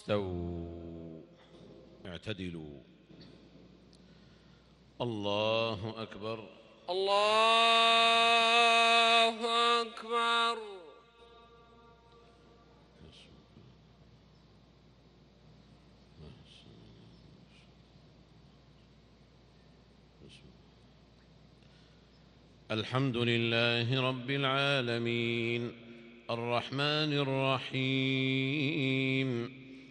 استووا اعتدلوا. الله أكبر. الله أكبر. الحمد لله رب العالمين. الرحمن الرحيم.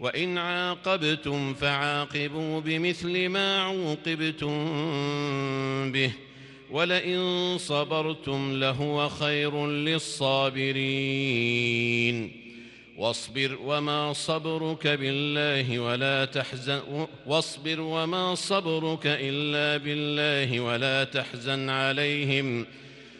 وإن عاقبتم فعاقبوا بمثل ما عوقبتم به ولئن صبرتم لهو خير للصابرين. واصبر وما صبرك بالله ولا تحزن واصبر وما صبرك إلا بالله ولا تحزن عليهم.